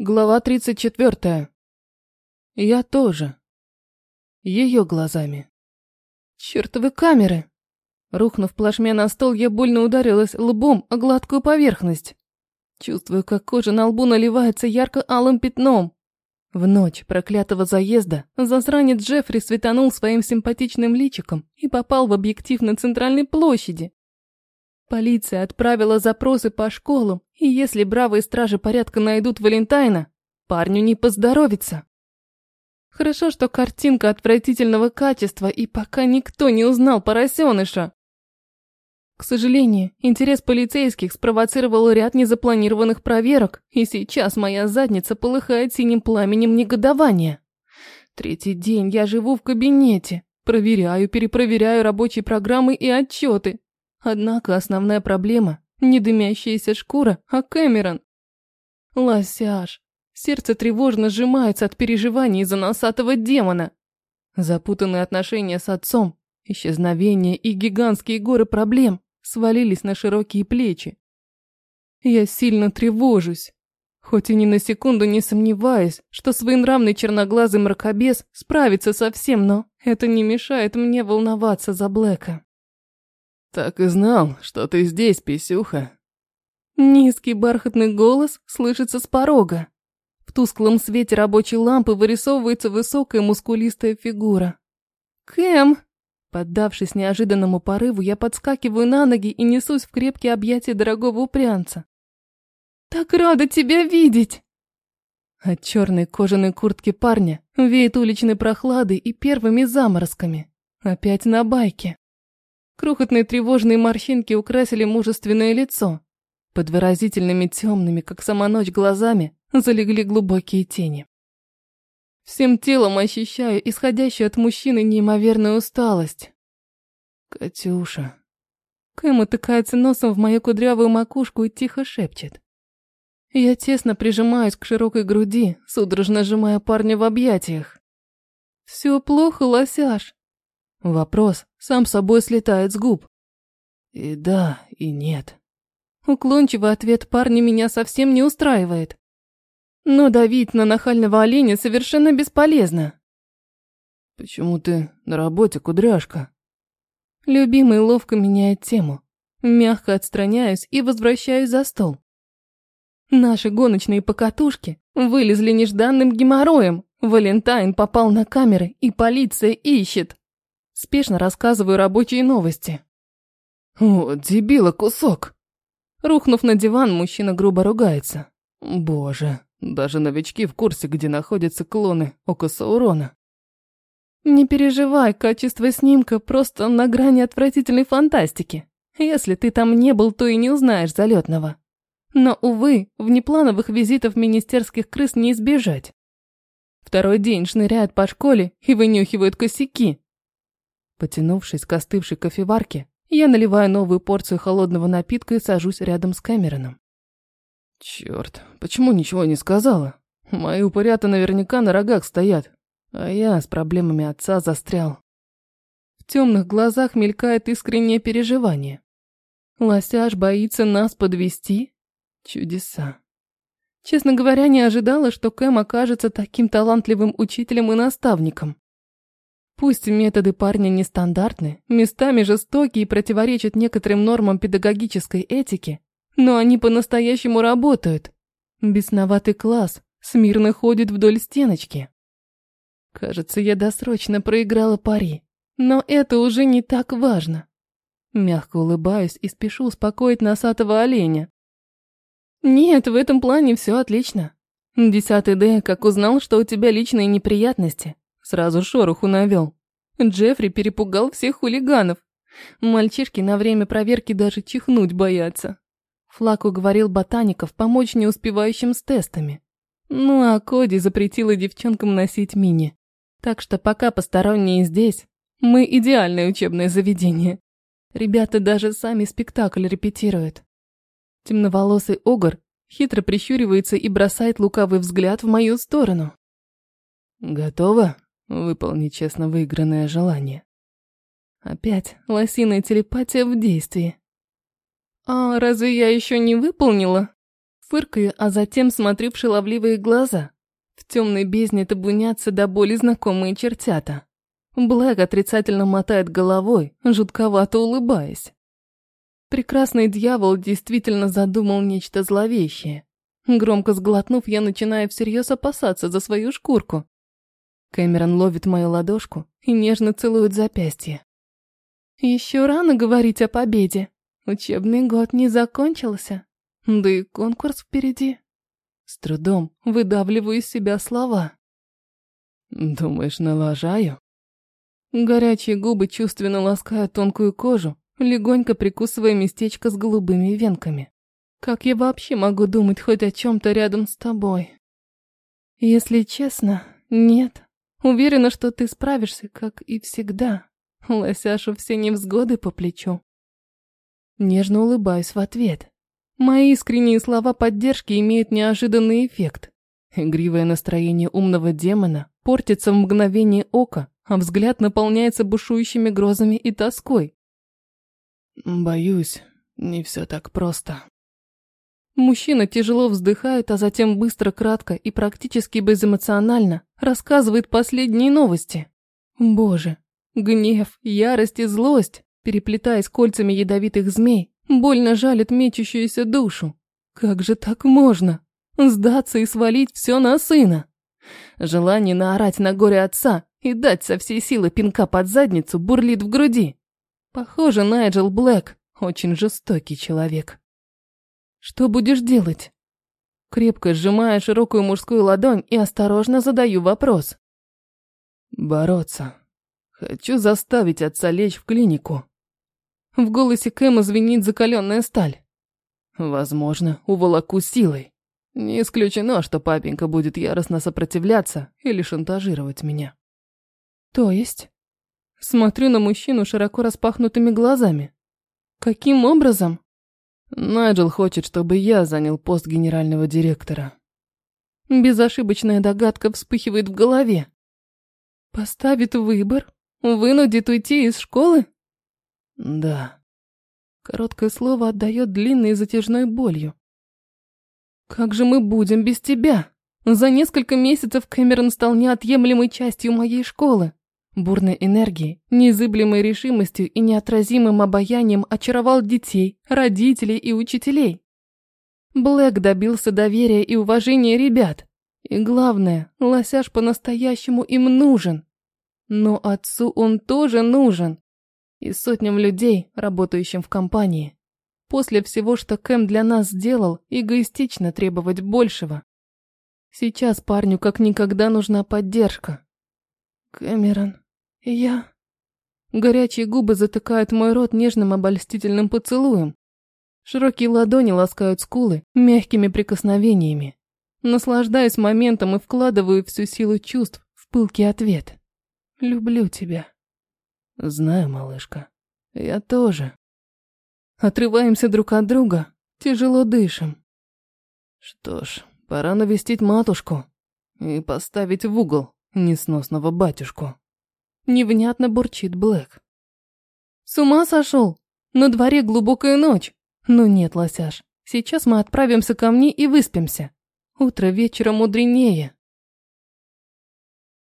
Глава 34. Я тоже. Ее глазами. Чертовы камеры. Рухнув плашмя на стол, я больно ударилась лбом о гладкую поверхность. Чувствую, как кожа на лбу наливается ярко-алым пятном. В ночь проклятого заезда засранец Джеффри светанул своим симпатичным личиком и попал в объектив на центральной площади. Полиция отправила запросы по школам, и если бравые стражи порядка найдут Валентайна, парню не поздоровится. Хорошо, что картинка отвратительного качества, и пока никто не узнал поросеныша. К сожалению, интерес полицейских спровоцировал ряд незапланированных проверок, и сейчас моя задница полыхает синим пламенем негодования. Третий день я живу в кабинете, проверяю, перепроверяю рабочие программы и отчеты, Однако основная проблема – не дымящаяся шкура, а Кэмерон. Лосяж. Сердце тревожно сжимается от переживаний из-за носатого демона. Запутанные отношения с отцом, исчезновение и гигантские горы проблем свалились на широкие плечи. Я сильно тревожусь, хоть и ни на секунду не сомневаюсь, что своенравный черноглазый мракобес справится со всем, но это не мешает мне волноваться за Блэка. Так и знал, что ты здесь, писюха. Низкий бархатный голос слышится с порога. В тусклом свете рабочей лампы вырисовывается высокая мускулистая фигура. «Кэм!» Поддавшись неожиданному порыву, я подскакиваю на ноги и несусь в крепкие объятия дорогого упрямца. «Так рада тебя видеть!» От черной кожаной куртки парня веет уличной прохладой и первыми заморозками. Опять на байке. Крохотные тревожные морщинки украсили мужественное лицо. Под выразительными темными, как сама ночь, глазами залегли глубокие тени. Всем телом ощущаю исходящую от мужчины неимоверную усталость. «Катюша...» Кэм утыкается носом в мою кудрявую макушку и тихо шепчет. Я тесно прижимаюсь к широкой груди, судорожно сжимая парня в объятиях. «Все плохо, лосяш?» Вопрос сам собой слетает с губ. И да, и нет. Уклончивый ответ парня меня совсем не устраивает. Но давить на нахального оленя совершенно бесполезно. Почему ты на работе, кудряшка? Любимый ловко меняет тему. Мягко отстраняюсь и возвращаюсь за стол. Наши гоночные покатушки вылезли нежданным геморроем. Валентайн попал на камеры, и полиция ищет. Спешно рассказываю рабочие новости. «О, дебила кусок!» Рухнув на диван, мужчина грубо ругается. «Боже, даже новички в курсе, где находятся клоны Окосаурона». «Не переживай, качество снимка просто на грани отвратительной фантастики. Если ты там не был, то и не узнаешь залетного. Но, увы, внеплановых визитов министерских крыс не избежать. Второй день шныряют по школе и вынюхивают косяки, Потянувшись к остывшей кофеварке, я наливаю новую порцию холодного напитка и сажусь рядом с Кэмероном. Черт, почему ничего не сказала? Мои упырята наверняка на рогах стоят, а я с проблемами отца застрял. В темных глазах мелькает искреннее переживание. Лосяш боится нас подвести? Чудеса. Честно говоря, не ожидала, что Кэм окажется таким талантливым учителем и наставником. Пусть методы парня нестандартны, местами жестокие и противоречат некоторым нормам педагогической этики, но они по-настоящему работают. Бесноватый класс смирно ходит вдоль стеночки. Кажется, я досрочно проиграла пари, но это уже не так важно. Мягко улыбаюсь и спешу успокоить носатого оленя. Нет, в этом плане все отлично. Десятый Д, как узнал, что у тебя личные неприятности, Сразу шороху навел. Джеффри перепугал всех хулиганов. Мальчишки на время проверки даже чихнуть боятся. Флак уговорил ботаников помочь не успевающим с тестами. Ну а Коди запретила девчонкам носить мини. Так что пока посторонние здесь, мы идеальное учебное заведение. Ребята даже сами спектакль репетируют. Темноволосый огр хитро прищуривается и бросает лукавый взгляд в мою сторону. «Готово?» Выполни честно выигранное желание. Опять лосиная телепатия в действии. А разве я еще не выполнила? Фыркаю, а затем смотрю в шаловливые глаза. В темной бездне табунятся до боли знакомые чертята. Блэк отрицательно мотает головой, жутковато улыбаясь. Прекрасный дьявол действительно задумал нечто зловещее. Громко сглотнув, я начинаю всерьез опасаться за свою шкурку. Кэмерон ловит мою ладошку и нежно целует запястье. Еще рано говорить о победе. Учебный год не закончился. Да и конкурс впереди. С трудом выдавливаю из себя слова. «Думаешь, налажаю?» Горячие губы чувственно ласкают тонкую кожу, легонько прикусывая местечко с голубыми венками. Как я вообще могу думать хоть о чем-то рядом с тобой? Если честно, нет. Уверена, что ты справишься, как и всегда. Лосяшу все невзгоды по плечу. Нежно улыбаюсь в ответ. Мои искренние слова поддержки имеют неожиданный эффект. Игривое настроение умного демона портится в мгновение ока, а взгляд наполняется бушующими грозами и тоской. Боюсь, не все так просто. Мужчина тяжело вздыхает, а затем быстро, кратко и практически безэмоционально рассказывает последние новости. Боже, гнев, ярость и злость, переплетаясь кольцами ядовитых змей, больно жалит мечущуюся душу. Как же так можно? Сдаться и свалить все на сына. Желание наорать на горе отца и дать со всей силы пинка под задницу бурлит в груди. Похоже, Найджел Блэк очень жестокий человек. Что будешь делать? Крепко сжимая широкую мужскую ладонь и осторожно задаю вопрос. Бороться. Хочу заставить отца лечь в клинику. В голосе Кэма звенит закаленная сталь. Возможно, уволоку силой. Не исключено, что папенька будет яростно сопротивляться или шантажировать меня. То есть? Смотрю на мужчину широко распахнутыми глазами. Каким образом? Найджел хочет, чтобы я занял пост генерального директора. Безошибочная догадка вспыхивает в голове. Поставит выбор? Вынудит уйти из школы? Да. Короткое слово отдает длинной затяжной болью. Как же мы будем без тебя? За несколько месяцев Кэмерон стал неотъемлемой частью моей школы. Бурной энергией, незыблемой решимостью и неотразимым обаянием очаровал детей, родителей и учителей. Блэк добился доверия и уважения ребят. И главное, лосяш по-настоящему им нужен. Но отцу он тоже нужен. И сотням людей, работающим в компании. После всего, что Кэм для нас сделал, эгоистично требовать большего. Сейчас парню как никогда нужна поддержка. Кэмерон, я... Горячие губы затыкают мой рот нежным обольстительным поцелуем. Широкие ладони ласкают скулы мягкими прикосновениями. Наслаждаюсь моментом и вкладываю всю силу чувств в пылкий ответ. Люблю тебя. Знаю, малышка. Я тоже. Отрываемся друг от друга, тяжело дышим. Что ж, пора навестить матушку и поставить в угол несносного батюшку. Невнятно бурчит Блэк. С ума сошел? На дворе глубокая ночь. Ну нет, лосяш, сейчас мы отправимся ко мне и выспимся. Утро вечера мудренее.